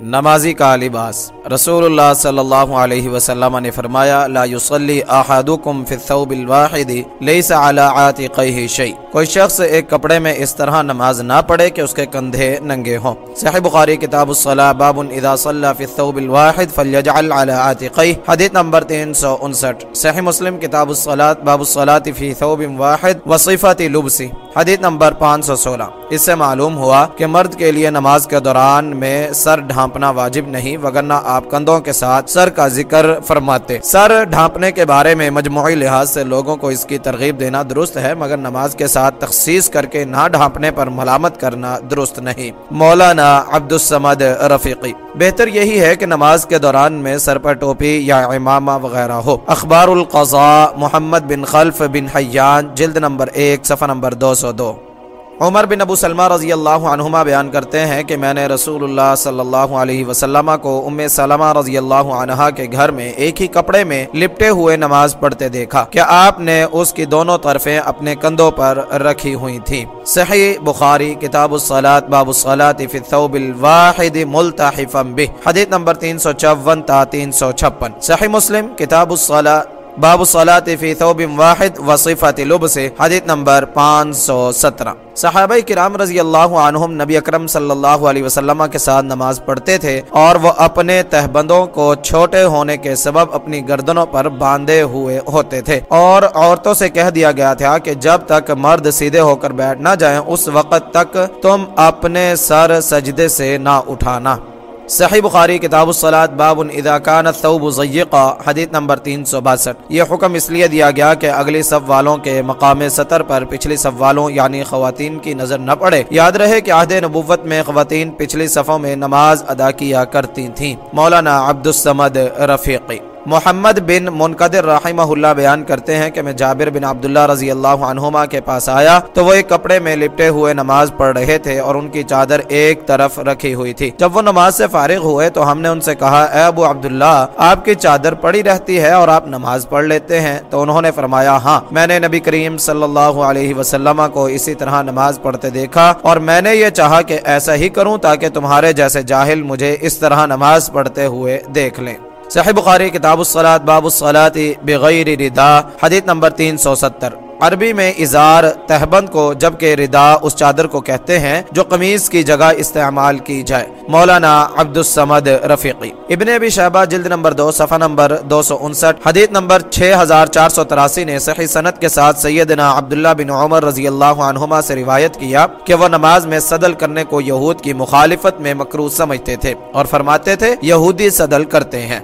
نمازی کا لباس۔ رسول اللہ صلی اللہ علیہ وسلم نے فرمایا، لا يصلي احدكم في الثوب الواحد ليس على عاتقه شيء کوئی شخص ایک کپڑے میں اس طرح نماز نہ پڑھے کہ اس کے کندھے ننگے ہوں۔ صحیح بخاری کتاب الصلاة باب اذا صلى في الثوب الواحد فليجعل على عاتقه حدیث نمبر 359 صحیح مسلم کتاب الصلاة باب الصلاة في ثوب واحد وصفات لبس حدیث نمبر 516 اس سے معلوم ہوا کہ مرد کے لیے نماز کے دوران میں سر ڈھانپنا واجب نہیں، وگرنہ آپ کندھوں کے ساتھ سر کا ذکر فرماتے۔ سر ڈھانپنے کے بارے میں مجموعی لحاظ سے لوگوں کو اس کی ترغیب دینا درست ہے، مگر نماز کے ساتھ تخصیص کر کے نہ ڈھانپنے پر ملامت کرنا درست نہیں۔ مولانا عبد السمد رفیقی۔ بہتر یہی ہے کہ نماز کے دوران میں سر پر ٹوپی یا امامہ وغیرہ ہو۔ اخبار القضاء، محمد بن خلف بن حیان، جلد نمبر ایک، صفحہ نمبر دو سو دو۔ عمر بن ابو سلمہ رضی اللہ عنہما بیان کرتے ہیں کہ میں نے رسول اللہ صلی اللہ علیہ وسلم کو ام سلمہ رضی اللہ عنہا کے گھر میں ایک ہی کپڑے میں لپٹے ہوئے نماز پڑھتے دیکھا۔ کہ آپ نے اس کی دونوں طرفیں اپنے کندھوں پر رکھی ہوئی تھیں؟ صحیح بخاری کتاب الصلاة باب الصلاة فی الثوب الواحد ملتحفا به حدیث نمبر 354 تا 356 صحیح مسلم کتاب الصلاة باب الصلاة فی ثوب واحد وصفت لبس حدیث نمبر 517 صحابہ کرام رضی اللہ عنہم نبی اکرم صلی اللہ علیہ وسلم کے ساتھ نماز پڑھتے تھے اور وہ اپنے تہبندوں کو چھوٹے ہونے کے سبب اپنی گردنوں پر باندھے ہوئے ہوتے تھے۔ اور عورتوں سے کہہ دیا گیا تھا کہ جب تک مرد سیدھے ہو کر بیٹھ نہ جائیں، اس وقت تک تم اپنے سر سجدے سے نہ اٹھانا۔ صحیح بخاری کتاب الصلاة، باب اذا كان الثوب ضيقا حدیث نمبر 362 یہ حکم اس لیے دیا گیا کہ اگلی صف والوں کے مقام سطر پر پچھلی صف والوں یعنی خواتین کی نظر نہ پڑے۔ یاد رہے کہ عہد نبوت میں خواتین پچھلی صفوں میں نماز ادا کیا کرتی تھیں۔ مولانا عبد السمد رفیقی۔ محمد بن منقدر رحمہ اللہ بیان کرتے ہیں کہ میں جابر بن عبداللہ رضی اللہ عنہما کے پاس آیا تو وہ ایک کپڑے میں لپٹے ہوئے نماز پڑھ رہے تھے اور ان کی چادر ایک طرف رکھی ہوئی تھی۔ جب وہ نماز سے فارغ ہوئے تو ہم نے ان سے کہا، اے ابو عبداللہ، آپ کی چادر پڑی رہتی ہے اور آپ نماز پڑھ لیتے ہیں۔ تو انہوں نے فرمایا ہاں میں نے نبی کریم صلی اللہ علیہ وسلم کو اسی طرح نماز پڑھتے دیکھا اور میں نے یہ چاہا کہ ایسا ہی کروں تاکہ تمہارے جیسے جاہل مجھے اس طرح نماز پڑھتے ہوئے دیکھ لیں۔ صحیح بخاری، کتاب الصلاة باب الصلاة بغیر ردا حدیث نمبر 370 عربی میں ازار تہبند کو، جبکہ ردا اس چادر کو کہتے ہیں جو قمیض کی جگہ استعمال کی جائے۔ مولانا عبد السمد رفیقی۔ ابن ابی شہبہ، جلد نمبر دو، صفحہ نمبر دو سو انسٹھ، حدیث نمبر چھ ہزار چار سو تراسی نے صحیح سنت کے ساتھ سیدنا عبداللہ بن عمر رضی اللہ عنہما سے روایت کیا کہ وہ نماز میں صدل کرنے کو یہود کی مخالفت میں مکروہ سمجھتے تھے اور فرماتے تھے، یہودی صدل کرتے ہیں۔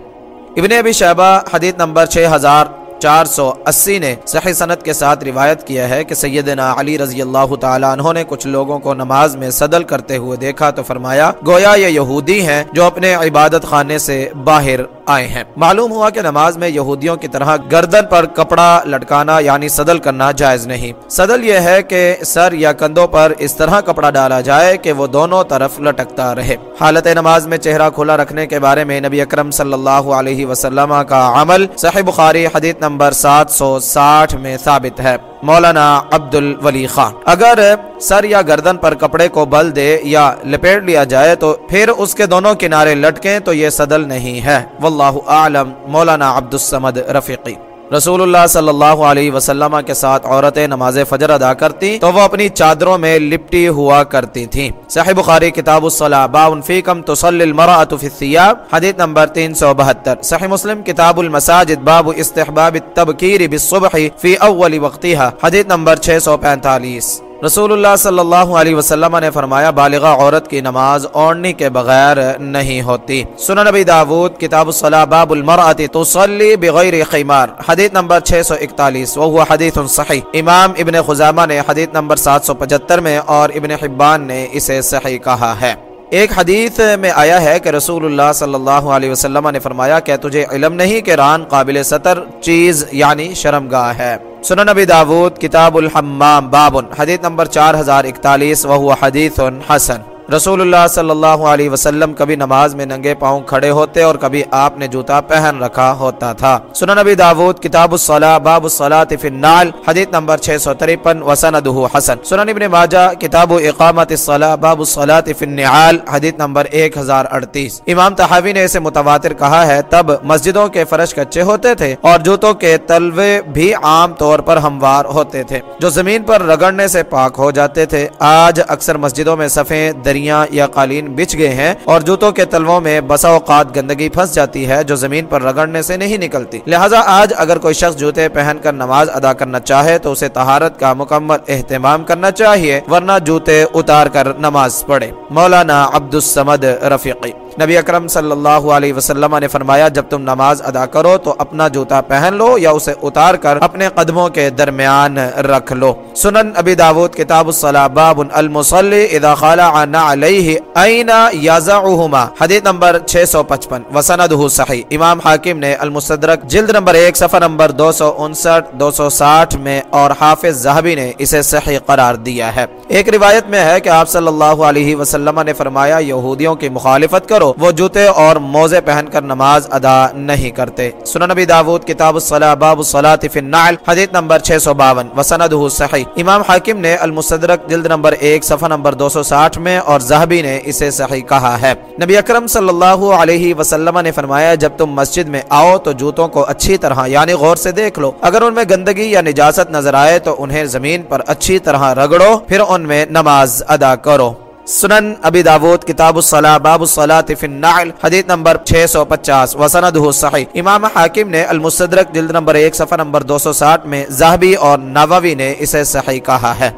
ابن ابی شہبہ حدیث نمبر 6480 نے صحیح سنت کے ساتھ روایت کیا ہے کہ سیدنا علی رضی اللہ تعالیٰ عنہ نے کچھ لوگوں کو نماز میں صدل کرتے ہوئے دیکھا تو فرمایا، گویا یہ یہودی ہیں جو اپنے عبادت خانے سے باہر آئے ہیں۔ معلوم ہوا کہ نماز میں یہودیوں کی طرح گردن پر کپڑا لٹکانا یعنی صدل کرنا جائز نہیں۔ صدل یہ ہے کہ سر یا کندھوں پر اس طرح کپڑا ڈالا جائے کہ وہ دونوں طرف لٹکتا رہے۔ حالت نماز میں چہرہ کھلا رکھنے کے بارے میں نبی اکرم صلی اللہ علیہ وسلم کا عمل صحیح بخاری حدیث نمبر سات سو ساٹھ میں ثابت ہے۔ مولانا عبد الولی خان۔ اگر سر یا گردن پر کپڑے کو بل دے یا لپیٹ لیا جائے تو پھر اس کے دونوں کنارے لٹکیں تو یہ صدل نہیں ہے۔ واللہ اعلم، مولانا عبد السمد رفیقی۔ رسول اللہ صلی اللہ علیہ وسلم کے ساتھ عورتیں نماز فجر ادا کرتی تو وہ اپنی چادروں میں لپٹی ہوا کرتی تھیں۔ صحیح بخاری کتاب الصلاح باون فیکم تصلی المرأة فی الثیاب، حدیث نمبر 372 صحیح مسلم کتاب المساجد، باب استحباب التبکیر بالصبح فی اول وقتها، حدیث نمبر 645 رسول اللہ صلی اللہ علیہ وسلم نے فرمایا بالغہ عورت کی نماز اوڑھنی کے بغیر نہیں ہوتی۔ سنن نبی داود، کتاب الصلاة باب المرأة تصلی بغیر خیمار حدیث نمبر 641 وہو حدیث صحیح۔ امام ابن خزامہ نے حدیث نمبر 775 میں اور ابن حبان نے اسے صحیح کہا ہے۔ ایک حدیث میں آیا ہے کہ رسول اللہ صلی اللہ علیہ وسلم نے فرمایا کہ تجھے علم نہیں کہ ران قابل سطر چیز یعنی شرمگاہ ہے۔ سنن نبی داود کتاب الحمام بابن حدیث نمبر چار ہزار اکتالیس وہ حدیث حسن۔ رسول اللہ صلی اللہ علیہ وسلم کبھی نماز میں ننگے پاؤں کھڑے ہوتے اور کبھی آپ نے جوتا پہن رکھا ہوتا تھا۔ سنن نبی داود، کتاب الصلاح باب الصلاة فی النال، حدیث نمبر 653 وسندہ حسن۔ سنن ابن ماجہ، کتاب اقامت الصلاح باب الصلاة فی النعال، حدیث نمبر 1038 امام تحاوی نے اسے متواتر کہا ہے، تب مسجدوں کے فرش کچے ہوتے تھے اور جوتوں کے تلوے بھی عام طور پر ہموار ہوتے تھے۔ جو زمین پر رگڑنے سے پاک ہو جاتے تھے، آج اکثر مسجدوں میں صفیں دریاں یا قالین بچ گئے ہیں اور جوتوں کے تلووں میں بسا اوقات گندگی پھنس جاتی ہے جو زمین پر رگڑنے سے نہیں نکلتی۔ لہٰذا آج اگر کوئی شخص جوتے پہن کر نماز ادا کرنا چاہے تو اسے طہارت کا مکمل اہتمام کرنا چاہیے، ورنہ جوتے اتار کر نماز پڑھے۔ مولانا عبد السمد رفیقی نبی اکرم صلی اللہ علیہ وسلم نے فرمایا، جب تم نماز ادا کرو تو اپنا جوتا پہن لو یا اسے اتار کر اپنے قدموں کے درمیان رکھ لو۔ سنن ابی داود، کتاب الصلاح، باب المصلی، اذا خلع علیہ این یزعہما۔ حدیث نمبر 655 وسندہ صحیح۔ امام حاکم نے المستدرک جلد نمبر 1 صفحہ نمبر 259 260 میں اور حافظ زہبی نے اسے صحیح قرار دیا ہے۔ ایک روایت میں ہے کہ آپ صلی اللہ علیہ وسلم نے فرمایا، یہودیوں کی مخالفت کرو وہ جوتے اور موزے پہن کر نماز ادا نہیں کرتے۔ سنن نبی داود، کتاب الصلاح، باب الصلاة فی النعل، حدیث نمبر 652 وسندہ صحیح۔ امام حاکم نے المصدرک جلد نمبر 1 صفحہ نمبر 260 میں اور زہبی نے اسے صحیح کہا ہے۔ نبی اکرم صلی اللہ علیہ وسلم نے فرمایا، جب تم مسجد میں آؤ تو جوتوں کو اچھی طرح یعنی غور سے دیکھ لو۔ اگر ان میں گندگی یا نجاست نظر آئے تو انہیں زمین پر اچھی طرح رگڑو، پھر ان میں نماز ادا کرو۔ سنن ابی داود، کتاب الصلاح، باب الصلاة فی النعل حدیث نمبر 650 وسندہ صحیح۔ امام حاکم نے المستدرک جلد نمبر 1 صفحہ نمبر 260 میں زہبی اور نووی نے اسے صحیح کہا ہے۔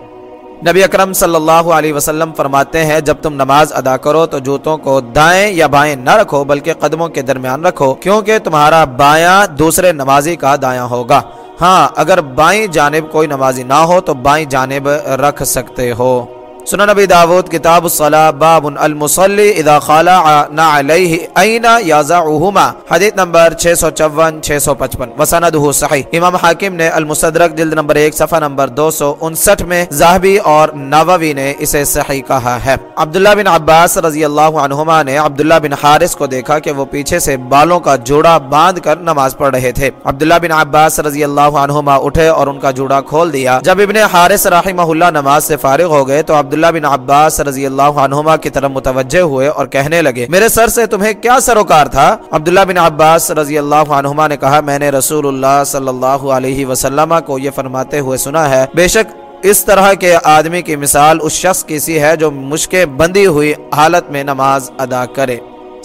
نبی اکرم صلی اللہ علیہ وسلم فرماتے ہیں، جب تم نماز ادا کرو تو جوتوں کو دائیں یا بائیں نہ رکھو، بلکہ قدموں کے درمیان رکھو، کیونکہ تمہارا بایاں دوسرے نمازی کا دایاں ہوگا۔ ہاں اگر بائیں جانب کوئی نمازی نہ ہو تو بائیں جانب رکھ سکتے ہو۔ سنن نبی داود، کتاب الصلاح باب المصلی، اذا خلع علیہ این یازعہما حدیث نمبر 654 655 وسندہ صحیح۔ امام حاکم نے المصدرک جلد نمبر 1 صفحہ نمبر 259 میں زاہبی اور نووی نے اسے صحیح کہا ہے۔ عبداللہ بن عباس رضی اللہ عنہما نے عبداللہ بن حارث کو دیکھا کہ وہ پیچھے سے بالوں کا جوڑا باندھ کر نماز پڑھ رہے تھے۔ عبداللہ بن عباس رضی اللہ عنہما اٹھے اور ان کا جوڑا کھول دیا۔ جب ابن حارث رحمہ اللہ نماز سے فارغ ہو گئے تو عبداللہ عبداللہ بن عباس رضی اللہ عنہما کی طرف متوجہ ہوئے اور کہنے لگے، میرے سر سے تمہیں کیا سروکار تھا؟ عبداللہ بن عباس رضی اللہ عنہما نے کہا، میں نے رسول اللہ صلی اللہ علیہ وسلم کو یہ فرماتے ہوئے سنا ہے، بے شک اس طرح کے آدمی کی مثال اس شخص کی سی ہے جو مشکے بندی ہوئی حالت میں نماز ادا کرے۔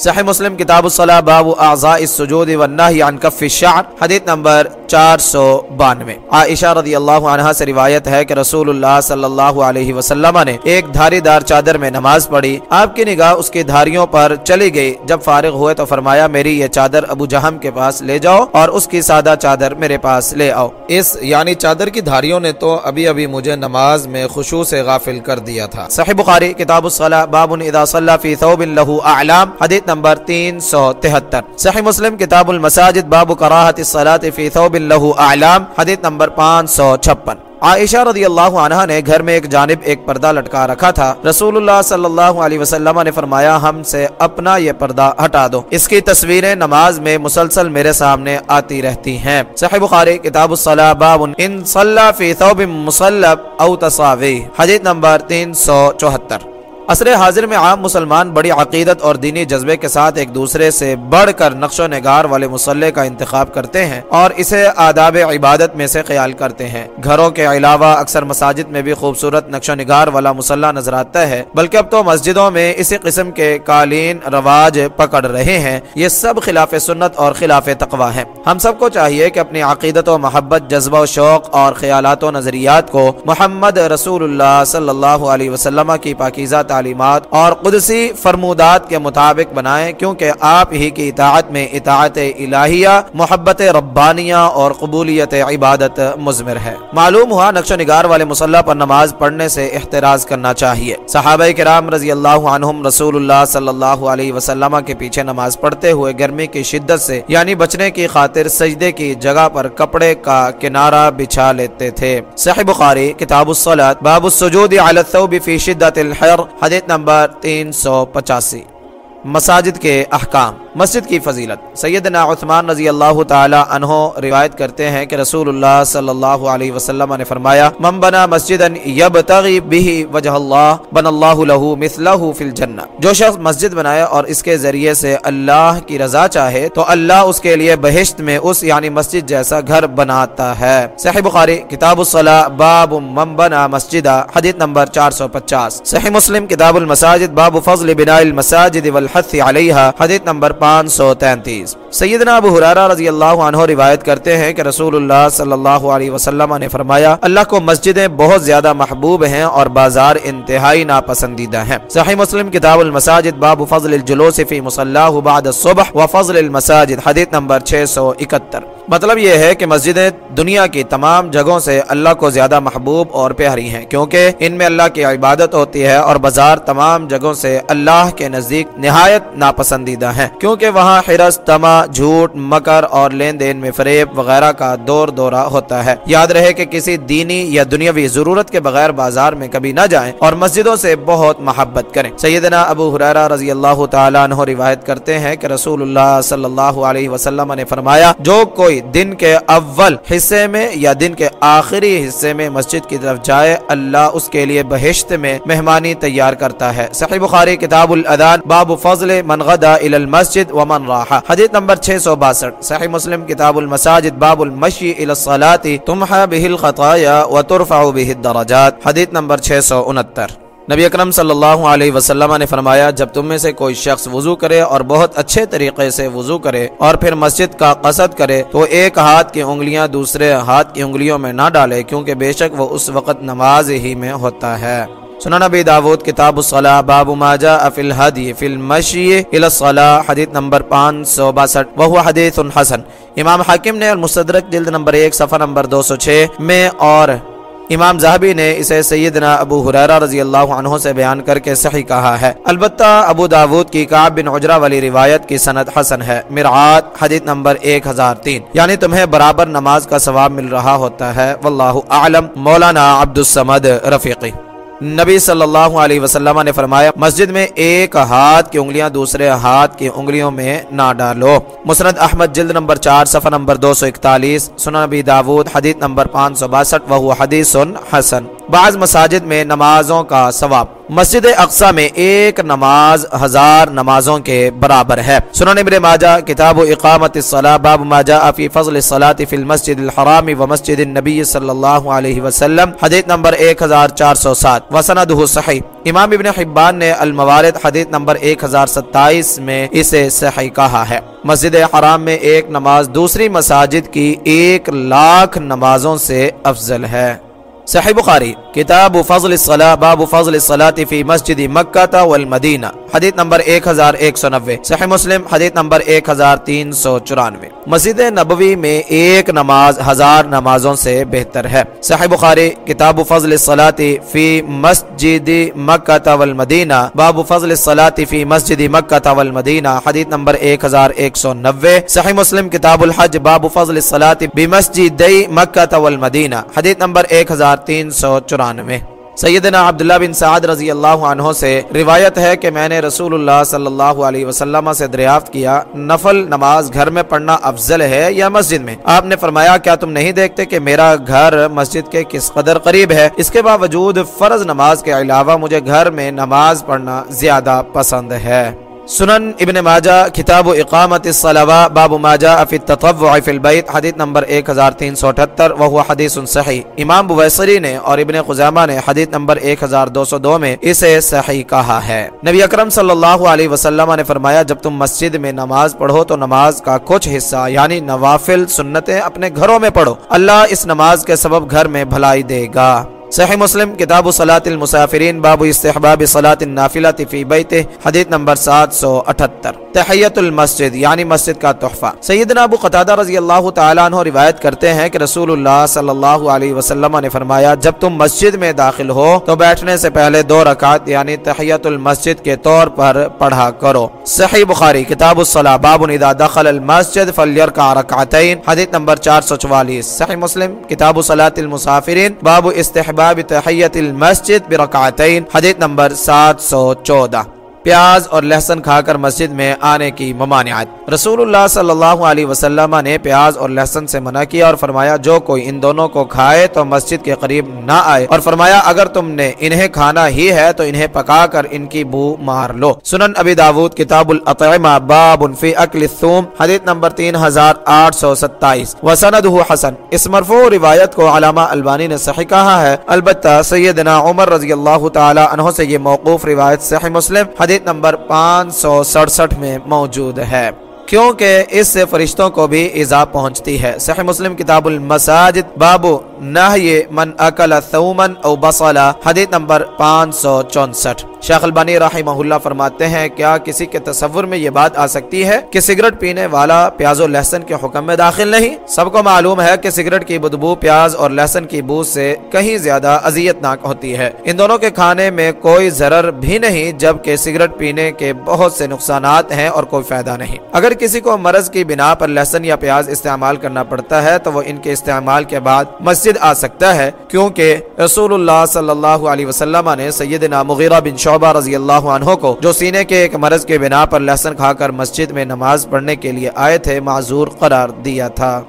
صحیح مسلم کتاب الصلاح، باب اعضاء السجود والنہی عن کف الشعر، حدیث نمبر چار سو بانوے۔ عائشہ رضی اللہ عنہ سے روایت ہے کہ رسول اللہ صلی اللہ علیہ وسلم نے ایک دھاری دار چادر میں نماز پڑھی، آپ کی نگاہ اس کی دھاریوں پر چلی گئی۔ جب فارغ ہوئے تو فرمایا، میری یہ چادر ابو جہم کے پاس لے جاؤ اور اس کی سادہ چادر میرے پاس لے آؤ۔ اس یعنی چادر کی دھاریوں نے تو ابھی ابھی مجھے نماز میں خوشو سے غافل کر دیا تھا۔ صحیح بخاری، کتاب الصلاح، باب اذا صلى في ثوب له اعلام، حدیث نمبر تین سو تہتر۔ صحیح مسلم کتاب المساجد باب کراہت الصلاة فی ثوب له اعلام، حدیث نمبر پانچ سو چھپن۔ عائشہ رضی اللہ عنہ نے گھر میں ایک جانب ایک پردہ لٹکا رکھا تھا۔ رسول اللہ صلی اللہ علیہ وسلم نے فرمایا، ہم سے اپنا یہ پردہ ہٹا دو۔ اس کی تصویریں نماز میں مسلسل میرے سامنے آتی رہتی ہیں۔ صحیح بخاری، کتاب الصلاح باب ان صلی فی ثوب مصلب او تصاوی۔ حدیث نمبر تین سو چوہتر۔ عصر حاضر میں عام مسلمان بڑی عقیدت اور دینی جذبے کے ساتھ ایک دوسرے سے بڑھ کر نقش و نگار والے مسلح کا انتخاب کرتے ہیں اور اسے آداب عبادت میں سے خیال کرتے ہیں۔ گھروں کے علاوہ اکثر مساجد میں بھی خوبصورت نقش و نگار والا مسلح نظر آتا ہے، بلکہ اب تو مسجدوں میں اسی قسم کے قالین رواج پکڑ رہے ہیں۔ یہ سب خلاف سنت اور خلاف تقوا ہیں۔ ہم سب کو چاہیے کہ اپنی عقیدت و محبت، جذبہ و شوق اور خیالات و نظریات کو محمد رسول اللہ صلی اللہ علیہ وسلم کی پاکیزہ تعلیمات اور قدسی فرمودات کے مطابق بنائیں، کیونکہ آپ ہی کی اطاعت میں اطاعت الہیہ، محبت ربانیہ اور قبولیت عبادت مزمر ہے۔ معلوم ہوا نقش و نگار والے مسلح پر نماز پڑھنے سے احتراز کرنا چاہیے۔ صحابہ کرام رضی اللہ عنہم رسول اللہ صلی اللہ علیہ وسلم کے پیچھے نماز پڑھتے ہوئے گرمی کی شدت سے یعنی بچنے کی خاطر سجدے کی جگہ پر کپڑے کا کنارہ بچھا لیتے تھے۔ صحیح بخاری، کتاب الصلاة باب السجود علی الثوب فی شدت الحر حدیث نمبر تین سو پچاسی مساجد کے احکام۔ مسجد کی فضیلت۔ سیدنا عثمان رضی اللہ تعالی عنہ روایت کرتے ہیں کہ رسول اللہ صلی اللہ علیہ وسلم نے فرمایا، من بنا مسجدا یبتغی به وجہ اللہ بن اللہ له مثله فی الجنہ۔ جو شخص مسجد بنائے اور اس کے ذریعے سے اللہ کی رضا چاہے، تو اللہ اس کے لیے بہشت میں اس یعنی مسجد جیسا گھر بناتا ہے۔ صحیح بخاری، کتاب الصلاة باب من بنا مسجدا حدیث نمبر 450 صحیح مسلم، کتاب المساجد، باب فضل بناء المساجد والحث علیہا، حدیث نمبر پانچ سو تینتیس۔ سیدنا ابو حرارہ رضی اللہ عنہ روایت کرتے ہیں کہ رسول اللہ صلی اللہ علیہ وسلم نے فرمایا، اللہ کو مسجدیں بہت زیادہ محبوب ہیں اور بازار انتہائی ناپسندیدہ ہیں۔ صحیح مسلم کتاب المساجد باب فضل الجلوس فی مصلاح بعد الصبح و فضل المساجد، حدیث نمبر 671 مطلب یہ ہے کہ مسجدیں دنیا کی تمام جگہوں سے اللہ کو زیادہ محبوب اور پیاری ہیں، کیونکہ ان میں اللہ کی عبادت ہوتی ہے اور بازار تمام جگہوں سے اللہ کے نزدیک نہایت ناپسندیدہ ہیں۔ کیونکہ وہاں حرس تما، جھوٹ، مکر اور لین دین میں فریب وغیرہ کا دور دورہ ہوتا ہے۔ یاد رہے کہ کسی دینی یا دنیاوی ضرورت کے بغیر بازار میں کبھی نہ جائیں اور مسجدوں سے بہت محبت کریں۔ سیدنا ابو حریرہ رضی اللہ تعالیٰ عنہ روایت کرتے ہیں کہ رسول اللہ صلی اللہ علیہ وسلم نے فرمایا، جو کوئی دن کے اول حصے میں یا دن کے آخری حصے میں مسجد کی طرف جائے، اللہ اس کے لیے بہشت میں مہمانی تیار کرتا ہے۔ صحیح بخاری، کتاب الادان، باب فضل من غدا الى المسجد ومن راحا. حدیث نمبر 662 صحیح مسلم کتاب المساجد، باب المشی الى الصلاة، تمحى به الخطايا وترفع به الدرجات. حدیث نمبر 669 نبی اکرم صلی اللہ علیہ وسلم نے فرمایا، جب تم میں سے کوئی شخص وضو کرے اور بہت اچھے طریقے سے وضو کرے اور پھر مسجد کا قصد کرے، تو ایک ہاتھ کی انگلیاں دوسرے ہاتھ کی انگلیوں میں نہ ڈالے، کیونکہ بے شک وہ اس وقت نماز ہی میں ہوتا ہے۔ سنن نبی داود، کتاب الصلاة باب ما جاء فی الحدی، فی المشی الى الصلاة حدیث نمبر 562 وہو حدیث حسن۔ امام حاکم نے المستدرک جلد نمبر 1 صفحہ نمبر 206 میں اور امام زہبی نے اسے سیدنا ابو حریرہ رضی اللہ عنہ سے بیان کر کے صحیح کہا ہے۔ البتہ ابو داود کی کعب بن عجرہ والی روایت کی سند حسن ہے۔ مرعات، حدیث نمبر 1003 یعنی تمہیں برابر نماز کا ثواب مل رہا ہوتا ہے۔ واللہ اعلم۔ مولانا عبد السمد رفیقی۔ نبی صلی اللہ علیہ وسلم نے فرمایا، مسجد میں ایک ہاتھ کی انگلیاں، دوسرے ہاتھ کی انگلیوں میں نہ ڈالو۔ مسند احمد، جلد نمبر چار، صفحہ نمبر دو سو اکتالیس، سنن نبی داود، حدیث نمبر پانچ سو باسٹھ وہ حدیث حسن۔ بعض مساجد میں نمازوں کا ثواب۔ مسجد اقصا میں ایک نماز ہزار نمازوں کے برابر ہے۔ سنن ابن ماجہ، کتاب و اقامت الصلاة، باب ما جاء فی فضل الصلاة فی المسجد الحرام و مسجد النبی صلی اللہ علیہ وسلم، حدیث نمبر 1407 وسندہ صحیح۔ امام ابن حبان نے الموارد حدیث نمبر 1027 میں اسے صحیح کہا ہے۔ مسجد حرام میں ایک نماز دوسری مساجد کی ایک لاکھ نمازوں سے افضل ہے۔ صحیح بخاری کتاب فضل الصلاة باب فضل الصلاة فی مسجد مکہ والمدینہ حدیث نمبر 1190 صحیح مسلم، حدیث نمبر 1394 مسجد نبوی میں ایک نماز ہزار نمازوں سے بہتر ہے۔ صحیح بخاری، کتاب فضل الصلاة فی مسجد مکہ والمدینہ۔ باب فضل الصلاة فی مسجد مکہ والمدینہ، حدیث نمبر 1190 صحیح مسلم، کتاب الحج، باب فضل الصلاة بمسجد مکہ والمدینہ۔ حدیث نمبر 1000 تین سو چورانوے۔ سیدنا عبداللہ بن سعد رضی اللہ عنہ سے روایت ہے کہ میں نے رسول اللہ صلی اللہ علیہ وسلم سے دریافت کیا، نفل نماز گھر میں پڑھنا افضل ہے یا مسجد میں؟ آپ نے فرمایا، کیا تم نہیں دیکھتے کہ میرا گھر مسجد کے کس قدر قریب ہے؟ اس کے باوجود فرض نماز کے علاوہ مجھے گھر میں نماز پڑھنا زیادہ پسند ہے۔ سنن ابن ماجہ، کتاب و اقامت الصلاة باب ماجہ فی التطوع فی البیت، حدیث نمبر 1378 وہو حدیث صحیح۔ امام بویسری نے اور ابن خزامہ نے حدیث نمبر 1202 میں اسے صحیح کہا ہے۔ نبی اکرم صلی اللہ علیہ وسلم نے فرمایا، جب تم مسجد میں نماز پڑھو تو نماز کا کچھ حصہ یعنی نوافل، سنتیں اپنے گھروں میں پڑھو۔ اللہ اس نماز کے سبب گھر میں بھلائی دے گا۔ صحیح مسلم، کتاب صلاة المسافرین، باب استحباب صلاة النافلة فی بیت حدیث نمبر 778 تحیت المسجد یعنی مسجد کا تحفہ۔ سیدنا ابو قتادہ رضی اللہ تعالیٰ عنہ روایت کرتے ہیں کہ رسول اللہ صلی اللہ علیہ وسلم نے فرمایا، جب تم مسجد میں داخل ہو، تو بیٹھنے سے پہلے دو رکعت یعنی تحیت المسجد کے طور پر پڑھا کرو۔ صحیح بخاری، کتاب الصلاة، باب اذا دخل المسجد فلیرکع رکعتین، حدیث نمبر 444 صحیح مسلم، کتاب صلاة المسافرین، باب استحباب باب تحية المسجد بركعتين. حديث نمبر 714 پیاز اور لہسن کھا کر مسجد میں آنے کی ممانعت۔ رسول اللہ صلی اللہ علیہ وسلم نے پیاز اور لہسن سے منع کیا اور فرمایا، جو کوئی ان دونوں کو کھائے تو مسجد کے قریب نہ آئے۔ اور فرمایا، اگر تم نے انہیں کھانا ہی ہے تو انہیں پکا کر ان کی بو مار لو۔ سنن ابی داود، کتاب الاطعمہ، باب فی اکل الثوم، حدیث نمبر تین ہزار آٹھ سو ستائیس۔ وسندہ حسن۔ اس مرفوع روایت کو علامہ البانی نے صحیح کہا ہے۔ البتہ سیدنا عمر رضی اللہ تعالی عنہ سے یہ موقوف روایت صحیح مسلم، حدیث حدیث نمبر پانچ سو سڑسٹھ میں موجود ہے۔ کیونکہ اس سے فرشتوں کو بھی ایزا پہنچتی ہے۔ صحیح مسلم کتاب المساجد بابو نہی من اکل ثومن او بصلا حدیث نمبر پانچ سو چونسٹھ۔ شیخ البانی رحمہ اللہ فرماتے ہیں، کیا کسی کے تصور میں یہ بات آ سکتی ہے کہ سگریٹ پینے والا پیاز و لہسن کے حکم میں داخل نہیں؟ سب کو معلوم ہے کہ سگریٹ کی بدبو پیاز اور لہسن کی بو سے کہیں زیادہ اذیت ناک ہوتی ہے۔ ان دونوں کے کھانے میں کوئی ضرر بھی نہیں، جبکہ سگریٹ پینے کے بہت سے نقصانات ہیں اور کوئی فائدہ نہیں۔ اگر کسی کو مرض کی بنا پر لہسن یا پیاز استعمال کرنا پڑتا ہے تو وہ ان کے استعمال کے بعد مسجد آ سکتا ہے، کیونکہ رسول اللہ صلی اللہ علیہ وسلم نے سیدنا مغیرہ بن شعبہ رضی اللہ عنہ کو، جو سینے کے ایک مرض کے بنا پر لہسن کھا کر مسجد میں نماز پڑھنے کے لیے آئے تھے، معذور قرار دیا تھا۔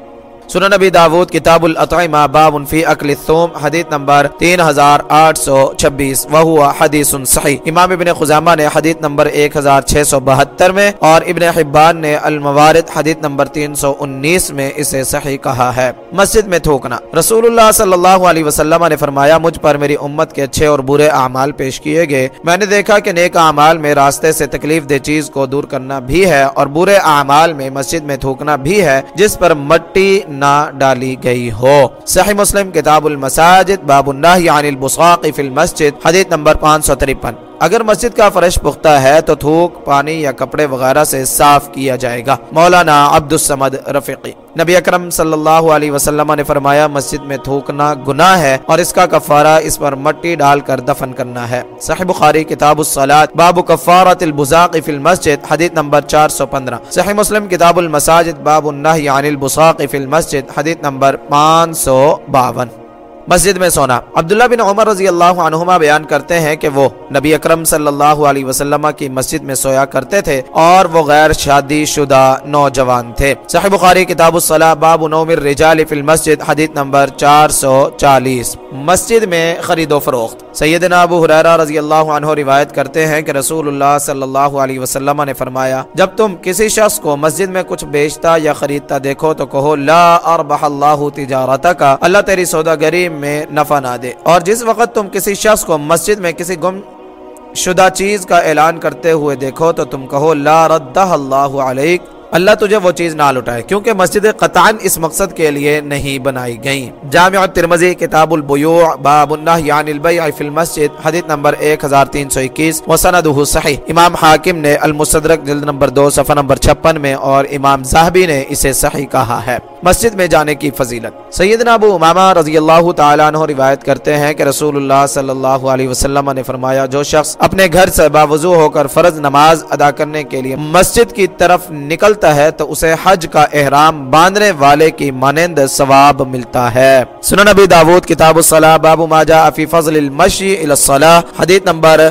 سنن نبی داود، کتاب الاطعمہ، باب فی اکل الثوم حدیث نمبر 3826 وہو حدیث صحیح۔ امام ابن خزامہ نے حدیث نمبر 1672 میں اور ابن حبان نے الموارد حدیث نمبر 319 میں اسے صحیح کہا ہے۔ مسجد میں تھوکنا۔ رسول اللہ صلی اللہ علیہ وسلم نے فرمایا، مجھ پر میری امت کے اچھے اور برے اعمال پیش کیے گئے۔ میں نے دیکھا کہ نیک اعمال میں راستے سے تکلیف دہ چیز کو دور کرنا بھی ہے اور برے اعمال میں مسجد میں تھوکنا بھی ہے، جس پر مٹی نہ ڈالی گئی ہو۔ صحیح مسلم کتاب المساجد، باب النہی عن البصاق فی المسجد، حدیث نمبر 553 اگر مسجد کا فرش پختہ ہے تو تھوک، پانی یا کپڑے وغیرہ سے صاف کیا جائے گا۔ مولانا عبد السمد رفیقی۔ نبی اکرم صلی اللہ علیہ وسلم نے فرمایا، مسجد میں تھوکنا گناہ ہے اور اس کا کفارہ اس پر مٹی ڈال کر دفن کرنا ہے۔ صحیح بخاری، کتاب الصلاة باب کفارت البزاق فی المسجد، حدیث نمبر 415 صحیح مسلم، کتاب المساجد، باب النہی عن البصاق فی المسجد، حدیث نمبر 552 مسجد میں سونا۔ عبداللہ بن عمر رضی اللہ عنہما بیان کرتے ہیں کہ وہ نبی اکرم صلی اللہ علیہ وسلم کی مسجد میں سویا کرتے تھے اور وہ غیر شادی شدہ نوجوان تھے۔ صحیح بخاری کتاب الصلاح، باب نوم الرجال فی المسجد، حدیث نمبر چار سو چالیس۔ مسجد میں خرید و فروخت۔ سیدنا ابو حریرہ رضی اللہ عنہ روایت کرتے ہیں کہ رسول اللہ صلی اللہ علیہ وسلم نے فرمایا، جب تم کسی شخص کو مسجد میں کچھ بیچتا یا خریدتا دیکھو تو کہو، لا اربح اللہ تجارتک، اللہ تیری سوداگری میں نفع نہ دے۔ اور جس وقت تم کسی شخص کو مسجد میں کسی گم شدہ چیز کا اعلان کرتے ہوئے دیکھو تو تم کہو، لا ردہ اللہ علیک۔ اللہ تجھے وہ چیز نہ لٹائے کیونکہ مسجد قطعان اس مقصد کے لیے نہیں بنائی گئیں۔ جامع ترمزی کتاب البیوع، باب النہی عن البیع فی المسجد، حدیث نمبر 1321 وسندہ صحیح۔ امام حاکم نے المصدرک جلد نمبر 2 صفحہ نمبر 56 میں اور امام زاہبی نے اسے صحیح کہا ہے۔ مسجد میں جانے کی فضیلت۔ سیدنا ابو امامہ رضی اللہ تعالیٰ عنہ روایت کرتے ہیں کہ رسول اللہ صلی اللہ علیہ وسلم نے فرمایا، جو شخص اپنے گھر سے باوضو ہو کر فرض نماز ادا کرنے کے لیے مسجد کی طرف نکلتا ہے تو اسے حج کا احرام باندھنے والے کی مانند ثواب ملتا ہے۔ سنن نبی داود، کتاب الصلاح، باب ما جاء فی فضل المشی الى الصلاح، حدیث نمبر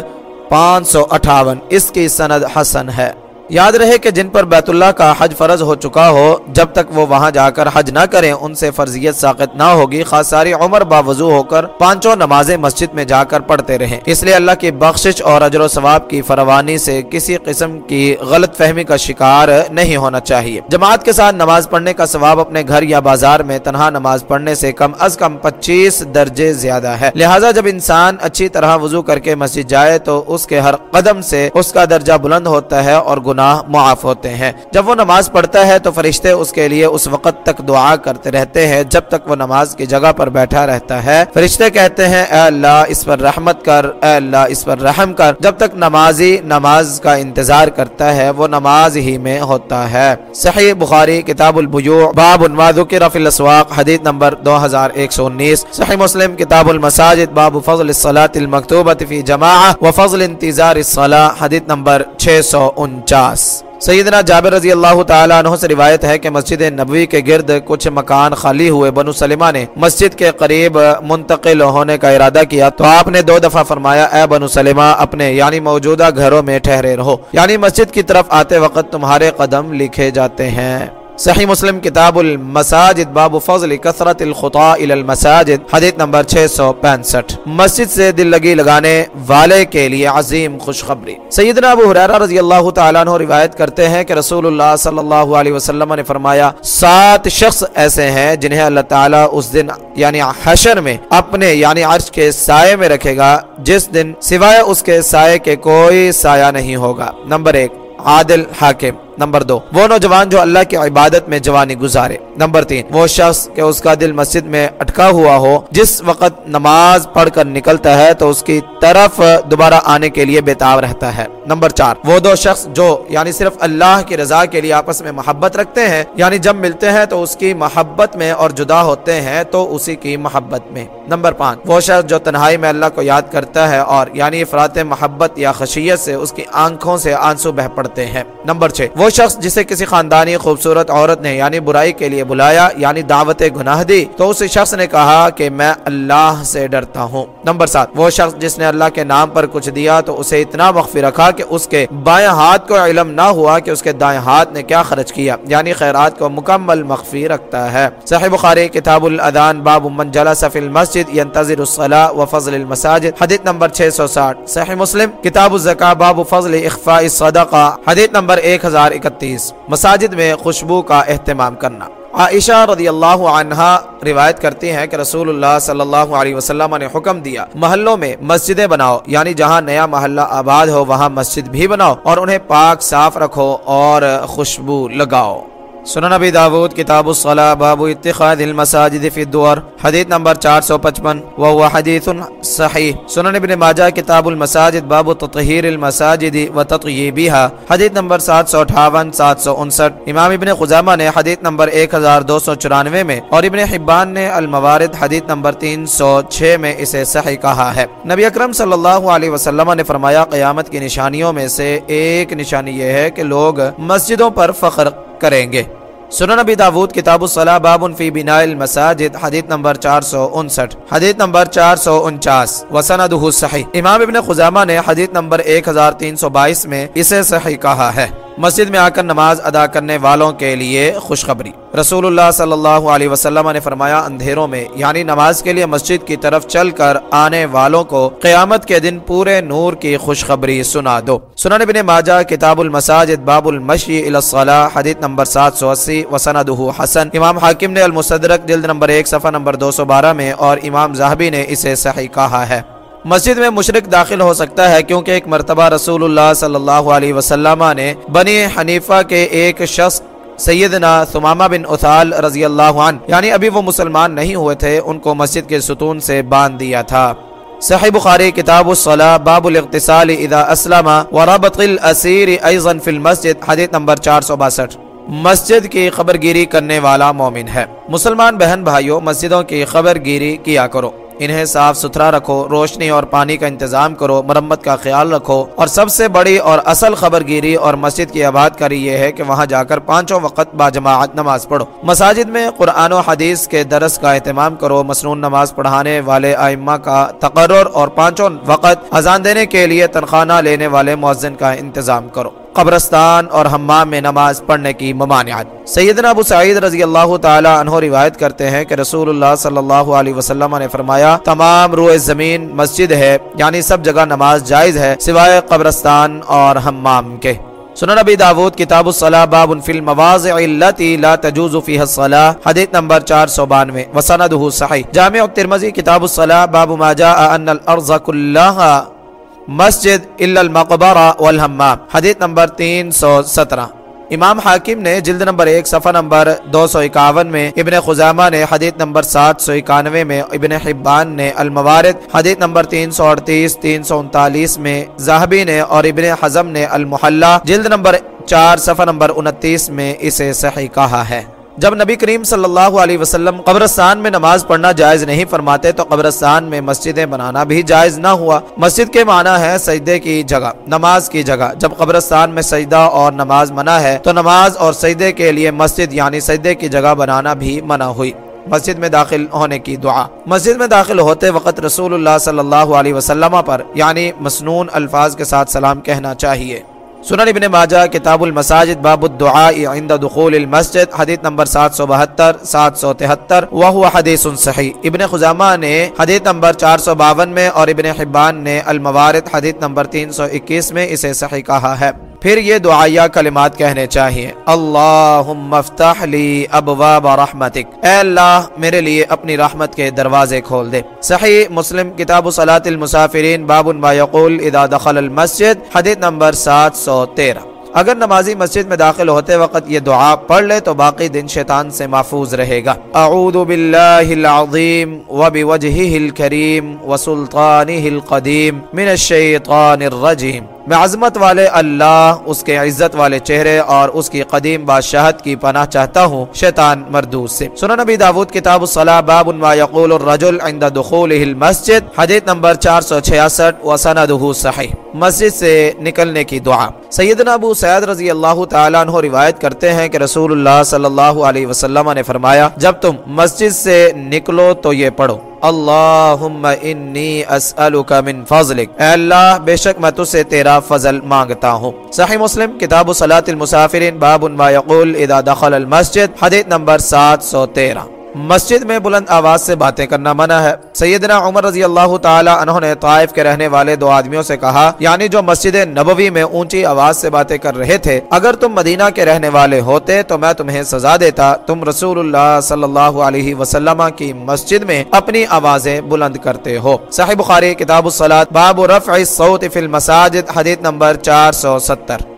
پانچ سو اٹھاون۔ اس کی سند حسن ہے۔ یاد رہے کہ جن پر بیت اللہ کا حج فرض ہو چکا ہو، جب تک وہ وہاں جا کر حج نہ کریں، ان سے فرضیت ساقت نہ ہوگی۔ خاص ساری عمر باوضو ہو کر پانچوں نمازیں مسجد میں جا کر پڑھتے رہیں۔ اس لیے اللہ کی بخشش اور اجر و ثواب کی فروانی سے کسی قسم کی غلط فہمی کا شکار نہیں ہونا چاہیے۔ جماعت کے ساتھ نماز پڑھنے کا ثواب اپنے گھر یا بازار میں تنہا نماز پڑھنے سے کم از کم پچیس درجے زیادہ ہے۔ لہٰذا جب انسان اچھی طرح وضو کر کے مسجد جائے تو اس کے ہر قدم سے اس کا درجہ بلند ہوتا ہے اور گناہ گناہ معاف ہوتے ہیں۔ جب وہ نماز پڑھتا ہے تو فرشتے اس کے لیے اس وقت تک دعا کرتے رہتے ہیں جب تک وہ نماز کی جگہ پر بیٹھا رہتا ہے۔ فرشتے کہتے ہیں، اے اللہ، اس پر رحمت کر، اے اللہ، اس پر رحم کر۔ جب تک نمازی نماز کا انتظار کرتا ہے، وہ نماز ہی میں ہوتا ہے۔ صحیح بخاری، کتاب البیوع، باب ذکر فی الاسواق، حدیث نمبر 2119 صحیح مسلم، کتاب المساجد، باب فضل الصلاة المکتوبة فی جماعہ وفضل انتظار الصلاة، حدیث نمبر 649 سیدنا جابر رضی اللہ تعالیٰ عنہ سے روایت ہے کہ مسجد نبوی کے گرد کچھ مکان خالی ہوئے بنو سلمہ نے مسجد کے قریب منتقل ہونے کا ارادہ کیا تو آپ نے دو دفعہ فرمایا، اے بنو سلمہ اپنے یعنی موجودہ گھروں میں ٹھہرے رہو۔ یعنی مسجد کی طرف آتے وقت تمہارے قدم لکھے جاتے ہیں۔ صحیح مسلم کتاب المساجد، باب فضل کثرت الخطا الى المساجد، حدیث نمبر 665 مسجد سے دل لگی لگانے والے کے لیے عظیم خوشخبری۔ سیدنا ابو حریرہ رضی اللہ تعالیٰ عنہ روایت کرتے ہیں کہ رسول اللہ صلی اللہ علیہ وسلم نے فرمایا، سات شخص ایسے ہیں جنہیں اللہ تعالیٰ اس دن یعنی حشر میں اپنے یعنی عرش کے سائے میں رکھے گا، جس دن سوائے اس کے سائے کے کوئی سایہ نہیں ہوگا۔ نمبر ایک، عادل حاکم۔ نمبر دو، وہ نوجوان جو اللہ کی عبادت میں جوانی گزارے۔ نمبر تین، وہ شخص کہ اس کا دل مسجد میں اٹکا ہوا ہو، جس وقت نماز پڑھ کر نکلتا ہے تو اس کی طرف دوبارہ آنے کے لیے بےتاب رہتا ہے۔ نمبر چار۔ وہ دو شخص جو یعنی صرف اللہ کی رضا کے لیے آپس میں محبت رکھتے ہیں یعنی جب ملتے ہیں تو اس کی محبت میں اور جدا ہوتے ہیں تو اسی کی محبت میں۔ نمبر پانچ۔ وہ شخص جو تنہائی میں اللہ کو یاد کرتا ہے اور یعنی افراد محبت یا خشیت سے اس کی آنکھوں سے آنسو بہ پڑتے ہیں۔ نمبر چھ۔ وہ شخص جسے کسی خاندانی خوبصورت عورت نے یعنی برائی کے لیے بلایا یعنی دعوت گناہ دی، تو اس شخص نے کہا کہ میں اللہ سے ڈرتا ہوں۔ نمبر سات۔ وہ شخص جس نے اللہ کے نام پر کچھ دیا تو اسے اتنا مخفی رکھا کہ اس کے بائیں ہاتھ کو علم نہ ہوا کہ اس کے دائیں ہاتھ نے کیا خرچ کیا یعنی خیرات کو مکمل مخفی رکھتا ہے۔ صحیح بخاری، کتاب الادان باب من جلس فی المسجد ينتظر الصلاة وفضل المساجد، حدیث نمبر 660 صحیح مسلم، کتاب الزکاة، باب فضل اخفاء الصدقہ، حدیث نمبر 1031 مساجد میں خوشبو کا اہتمام کرنا۔ عائشہ رضی اللہ عنہ روایت کرتی ہیں کہ رسول اللہ صلی اللہ علیہ وسلم نے حکم دیا، محلوں میں مسجدیں بناؤ یعنی جہاں نیا محلہ آباد ہو، وہاں مسجد بھی بناؤ اور انہیں پاک صاف رکھو اور خوشبو لگاؤ۔ سنن نبی داود، کتاب الصلاة باب اتخاذ المساجد فی الدور حدیث نمبر 455 وهو حدیث صحیح۔ سنن ابن ماجہ، کتاب المساجد، باب تطہیر المساجد و تطیبیها حدیث نمبر 758 759 امام ابن خزامہ نے حدیث نمبر 1294 میں، اور ابن حبان نے الموارد حدیث نمبر 306 میں اسے صحیح کہا ہے۔ نبی اکرم صلی اللہ علیہ وسلم نے فرمایا، قیامت کی نشانیوں میں سے ایک نشانی یہ ہے کہ لوگ مسجدوں پر فخر کریں گے۔ سنن نبی داود، کتاب الصلاح، باب فی بناء المساجد، حدیث نمبر 459 حدیث نمبر 449 وسندہ صحیح۔ امام ابن خزامہ نے حدیث نمبر 1322 میں اسے صحیح کہا ہے۔ مسجد میں آ کر نماز ادا کرنے والوں کے لیے خوشخبری۔ رسول اللہ صلی اللہ علیہ وسلم نے فرمایا، اندھیروں میں یعنی نماز کے لیے مسجد کی طرف چل کر آنے والوں کو قیامت کے دن پورے نور کی خوشخبری سنا دو۔ سنن ابن ماجہ، کتاب المساجد، باب المشی الصلاح، حدیث نمبر 780 وسندہ حسن۔ امام حاکم نے المصدرک، جلد نمبر ایک، صفحہ نمبر 212 میں، اور امام زہبی نے اسے صحیح کہا ہے۔ مسجد میں مشرق داخل ہو سکتا ہے کیونکہ ایک مرتبہ رسول اللہ صلی اللہ علیہ وسلم نے بنی حنیفہ کے ایک شخص سیدنا ثمامہ بن اتھال رضی اللہ عنہ یعنی ابھی وہ مسلمان نہیں ہوئے تھے، ان کو مسجد کے ستون سے باندھ دیا تھا۔ صحیح بخاری کتاب الصلاة باب الاغتسال اذا اسلم وربط الاسیر ایضا فی المسجد، حدیث نمبر 462 مسجد کی خبرگیری کرنے والا مومن ہے۔ مسلمان بہن بھائیوں مسجدوں کی خبرگیری کیا کرو۔ انہیں صاف ستھرا رکھو، روشنی اور پانی کا انتظام کرو، مرمت کا خیال رکھو۔ اور سب سے بڑی اور اصل خبر گیری اور مسجد کی آباد کاری یہ ہے کہ وہاں جا کر پانچوں وقت باجماعت نماز پڑھو۔ مساجد میں قرآن و حدیث کے درس کا اہتمام کرو مصنون نماز پڑھانے والے آئمہ کا تقرر اور پانچوں وقت اذان دینے کے لیے تنخواہ لینے والے مؤذن کا انتظام کرو۔ قبرستان اور حمام میں نماز پڑھنے کی ممانعت۔ سیدنا ابو سعید رضی اللہ تعالی عنہ روایت کرتے ہیں کہ رسول اللہ صلی اللہ علیہ وسلم نے فرمایا، تمام روئے زمین مسجد ہے یعنی سب جگہ نماز جائز ہے، سوائے قبرستان اور حمام کے۔ سنن نبی داود، کتاب الصلاة باب فی المواضع التي لا تجوز فيها الصلاة حدیث نمبر 492 وسندہ صحیح۔ جامع الترمذی، کتاب الصلاة باب ما جاء ان الارض كلها مسجد المقبرہ والحمام، حدیث نمبر تین سو سترہ۔ امام حاکم نے جلد نمبر ایک، صفحہ نمبر دو سو اکاون میں ابن خزامہ نے حدیث نمبر سات سو اکانوے میں ابن حبان نے الموارد، حدیث نمبر تین سو اڑتیس، تین سو انتالیس میں زاہبی نے اور ابن حزم نے المحلہ۔ جلد نمبر چار، صفحہ نمبر انتیس میں اسے صحیح کہا ہے۔ جب نبی کریم صلی اللہ علیہ وسلم قبرستان میں نماز پڑھنا جائز نہیں فرماتے تو قبرستان میں مسجدیں بنانا بھی جائز نہ ہوا۔ مسجد کے معنی ہے سجدے کی جگہ، نماز کی جگہ۔ جب قبرستان میں سجدہ اور نماز منع ہے تو نماز اور سجدے کے لیے مسجد یعنی سجدے کی جگہ بنانا بھی منع ہوئی۔ مسجد میں داخل ہونے کی دعا۔ مسجد میں داخل ہوتے وقت رسول اللہ صلی اللہ علیہ وسلم پر یعنی مسنون الفاظ کے ساتھ سلام کہنا چاہیے۔ سنن ابن ماجہ، کتاب المساجد، باب الدعاء عند دخول المسجد، حدیث نمبر 772 773 وهو حدیث صحیح۔ ابن خزامہ نے حدیث نمبر 452 میں اور ابن حبان نے الموارد، حدیث نمبر 321 میں اسے صحیح کہا ہے۔ پھر یہ دعائیہ کلمات کہنے چاہیے، اللہم افتح لی ابواب رحمتک۔ اے اللہ، میرے لیے اپنی رحمت کے دروازے کھول دے۔ صحیح مسلم کتاب صلاة المسافرین، باب ما یقول اذا دخل المسجد، حدیث نمبر سات سو تیرہ۔ اگر نمازی مسجد میں داخل ہوتے وقت یہ دعا پڑھ لے، تو باقی دن شیطان سے محفوظ رہے گا۔ اعوذ باللہ العظیم وبوجہہ الکریم وسلطانہ القدیم من الشیطان الرجیم۔ میں عظمت والے اللہ، اس کے عزت والے چہرے اور اس کی قدیم بادشاہت کی پناہ چاہتا ہوں، شیطان مردود سے۔ سنن نبی داود، کتاب الصلاح، باب ما یقول الرجل عند دخوله المسجد، حدیث نمبر 466 وسندہ صحیح۔ مسجد سے نکلنے کی دعا۔ سیدنا ابو سعید رضی اللہ تعالیٰ عنہ روایت کرتے ہیں کہ رسول اللہ صلی اللہ علیہ وسلم نے فرمایا، جب تم مسجد سے نکلو تو یہ پڑھو، اللہم انی اسألک من فضلک اے اللہ، بے شک میں تجھ تیرا فضل مانگتا ہوں۔ صحیح مسلم، کتاب صلاة المسافرین، باب ما یقول اذا دخل المسجد، حدیث نمبر سات سو تیرہ۔ مسجد میں بلند آواز سے باتیں کرنا منع ہے۔ سیدنا عمر رضی اللہ تعالی عنہ نے طائف کے رہنے والے دو آدمیوں سے کہا یعنی جو مسجد نبوی میں اونچی آواز سے باتیں کر رہے تھے، اگر تم مدینہ کے رہنے والے ہوتے تو میں تمہیں سزا دیتا۔ تم رسول اللہ صلی اللہ علیہ وسلم کی مسجد میں اپنی آوازیں بلند کرتے ہو۔ صحیح بخاری، کتاب الصلاة باب رفع الصوت فی المساجد، حدیث نمبر چار سو ستر۔